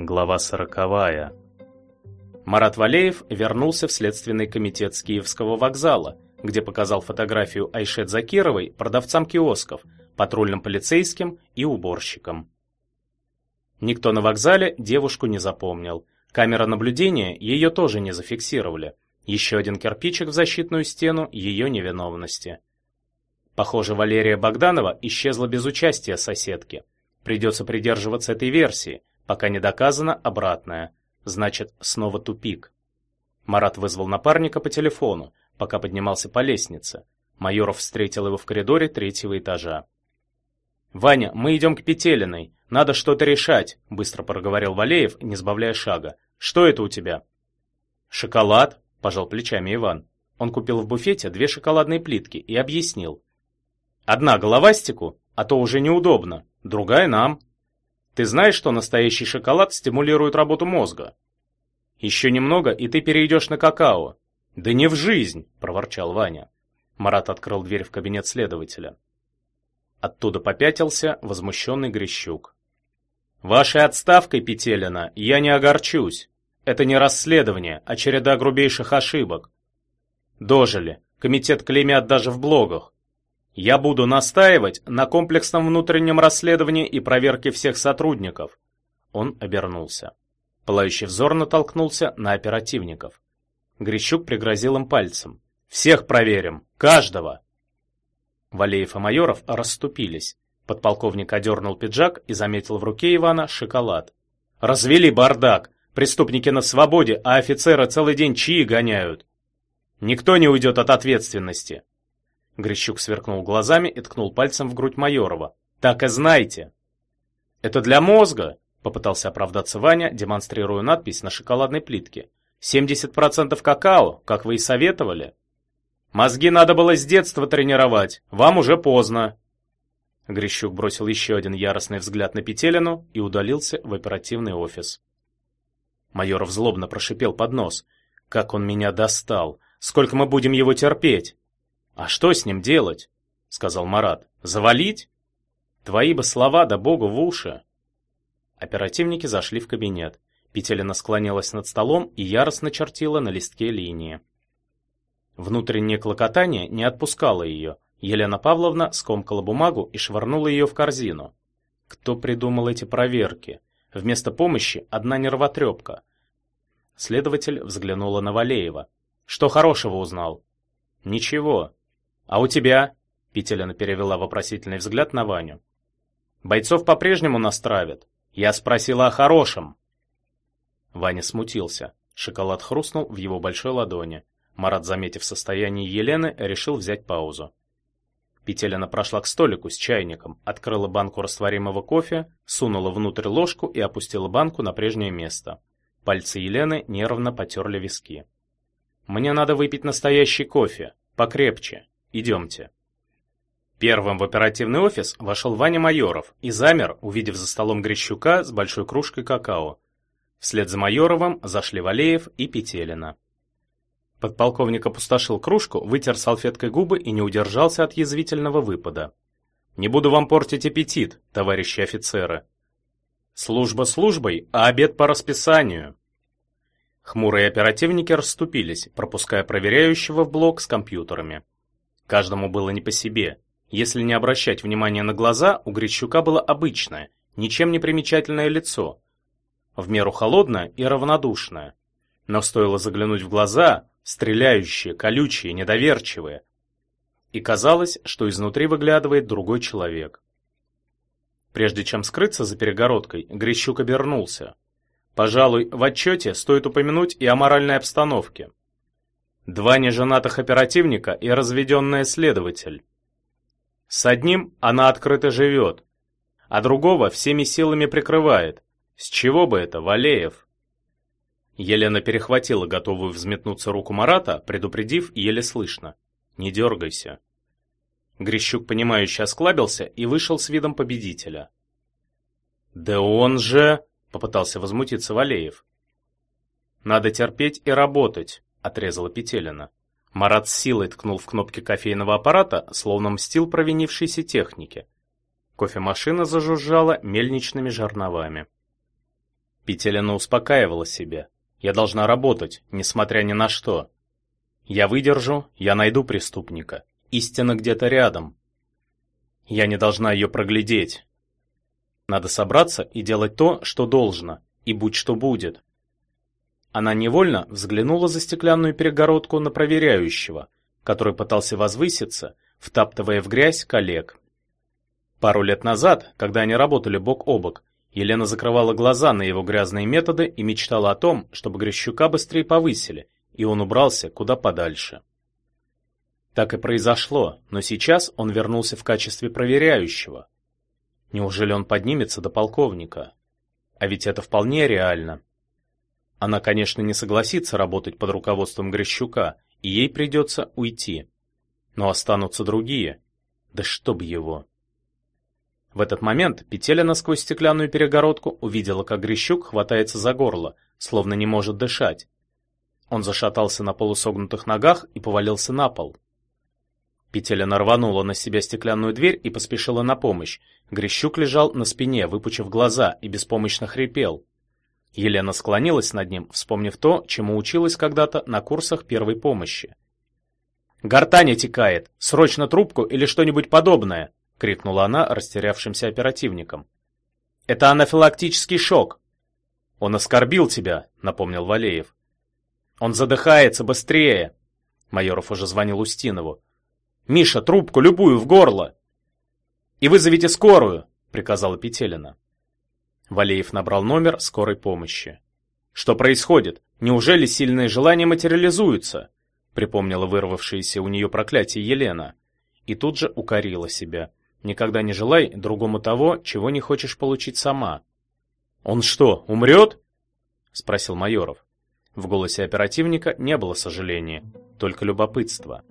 Глава сороковая. Марат Валеев вернулся в Следственный комитет с Киевского вокзала, где показал фотографию Айшет Закировой продавцам киосков, патрульным полицейским и уборщикам. Никто на вокзале девушку не запомнил. Камера наблюдения ее тоже не зафиксировали. Еще один кирпичик в защитную стену ее невиновности. Похоже, Валерия Богданова исчезла без участия соседки. Придется придерживаться этой версии, Пока не доказано обратное. Значит, снова тупик. Марат вызвал напарника по телефону, пока поднимался по лестнице. Майоров встретил его в коридоре третьего этажа. «Ваня, мы идем к Петелиной. Надо что-то решать», — быстро проговорил Валеев, не сбавляя шага. «Что это у тебя?» «Шоколад», — пожал плечами Иван. Он купил в буфете две шоколадные плитки и объяснил. «Одна головастику, а то уже неудобно, другая нам». Ты знаешь, что настоящий шоколад стимулирует работу мозга? Еще немного, и ты перейдешь на какао. Да не в жизнь, проворчал Ваня. Марат открыл дверь в кабинет следователя. Оттуда попятился возмущенный Грищук. «Вашей отставкой, Петелина, я не огорчусь. Это не расследование, а череда грубейших ошибок. Дожили. Комитет клеймят даже в блогах. Я буду настаивать на комплексном внутреннем расследовании и проверке всех сотрудников. Он обернулся. Пылающий взор натолкнулся на оперативников. Грищук пригрозил им пальцем. «Всех проверим! Каждого!» Валеев и Майоров расступились. Подполковник одернул пиджак и заметил в руке Ивана шоколад. «Развели бардак! Преступники на свободе, а офицеры целый день чаи гоняют! Никто не уйдет от ответственности!» Грищук сверкнул глазами и ткнул пальцем в грудь Майорова. «Так и знайте!» «Это для мозга!» — попытался оправдаться Ваня, демонстрируя надпись на шоколадной плитке. «70% какао, как вы и советовали!» «Мозги надо было с детства тренировать, вам уже поздно!» Грищук бросил еще один яростный взгляд на Петелину и удалился в оперативный офис. Майоров злобно прошипел под нос. «Как он меня достал! Сколько мы будем его терпеть!» «А что с ним делать?» — сказал Марат. «Завалить? Твои бы слова да богу в уши!» Оперативники зашли в кабинет. Петелина склонилась над столом и яростно чертила на листке линии. Внутреннее клокотание не отпускало ее. Елена Павловна скомкала бумагу и швырнула ее в корзину. Кто придумал эти проверки? Вместо помощи одна нервотрепка. Следователь взглянула на Валеева. Что хорошего узнал? Ничего. «А у тебя?» — Петелина перевела вопросительный взгляд на Ваню. «Бойцов по-прежнему настравят. Я спросила о хорошем». Ваня смутился. Шоколад хрустнул в его большой ладони. Марат, заметив состояние Елены, решил взять паузу. Петелина прошла к столику с чайником, открыла банку растворимого кофе, сунула внутрь ложку и опустила банку на прежнее место. Пальцы Елены нервно потерли виски. «Мне надо выпить настоящий кофе, покрепче», Идемте». Первым в оперативный офис вошел Ваня Майоров и замер, увидев за столом Грищука с большой кружкой какао. Вслед за Майоровым зашли Валеев и Петелина. Подполковник опустошил кружку, вытер салфеткой губы и не удержался от язвительного выпада. «Не буду вам портить аппетит, товарищи офицеры. Служба службой, а обед по расписанию». Хмурые оперативники расступились, пропуская проверяющего в блок с компьютерами. Каждому было не по себе. Если не обращать внимания на глаза, у Грищука было обычное, ничем не примечательное лицо. В меру холодное и равнодушное. Но стоило заглянуть в глаза, стреляющие, колючие, недоверчивые. И казалось, что изнутри выглядывает другой человек. Прежде чем скрыться за перегородкой, Грищук обернулся. Пожалуй, в отчете стоит упомянуть и о моральной обстановке. Два неженатых оперативника и разведенная следователь. С одним она открыто живет, а другого всеми силами прикрывает. С чего бы это, Валеев? Елена перехватила готовую взметнуться руку Марата, предупредив еле слышно. «Не дергайся». Грищук, понимающе осклабился и вышел с видом победителя. «Да он же...» — попытался возмутиться Валеев. «Надо терпеть и работать отрезала Петелина. Марат с силой ткнул в кнопки кофейного аппарата, словно мстил провинившейся технике. Кофемашина зажужжала мельничными жерновами. Петелина успокаивала себя. Я должна работать, несмотря ни на что. Я выдержу, я найду преступника. Истина где-то рядом. Я не должна ее проглядеть. Надо собраться и делать то, что должно, и будь что будет. Она невольно взглянула за стеклянную перегородку на проверяющего, который пытался возвыситься, втаптывая в грязь коллег. Пару лет назад, когда они работали бок о бок, Елена закрывала глаза на его грязные методы и мечтала о том, чтобы Грещука быстрее повысили, и он убрался куда подальше. Так и произошло, но сейчас он вернулся в качестве проверяющего. Неужели он поднимется до полковника? А ведь это вполне реально. Она, конечно, не согласится работать под руководством Грещука, и ей придется уйти. Но останутся другие. Да чтоб его. В этот момент Петелина сквозь стеклянную перегородку увидела, как Грещук хватается за горло, словно не может дышать. Он зашатался на полусогнутых ногах и повалился на пол. Петелина рванула на себя стеклянную дверь и поспешила на помощь. Грещук лежал на спине, выпучив глаза, и беспомощно хрипел. Елена склонилась над ним, вспомнив то, чему училась когда-то на курсах первой помощи. «Гортань отекает! Срочно трубку или что-нибудь подобное!» — крикнула она растерявшимся оперативникам. «Это анафилактический шок!» «Он оскорбил тебя», — напомнил Валеев. «Он задыхается быстрее!» Майоров уже звонил Устинову. «Миша, трубку любую в горло!» «И вызовите скорую!» — приказала Петелина. Валеев набрал номер скорой помощи. «Что происходит? Неужели сильные желания материализуются?» припомнила вырвавшееся у нее проклятие Елена. И тут же укорила себя. «Никогда не желай другому того, чего не хочешь получить сама». «Он что, умрет?» спросил Майоров. В голосе оперативника не было сожаления, только любопытства.